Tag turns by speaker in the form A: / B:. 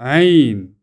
A: عين.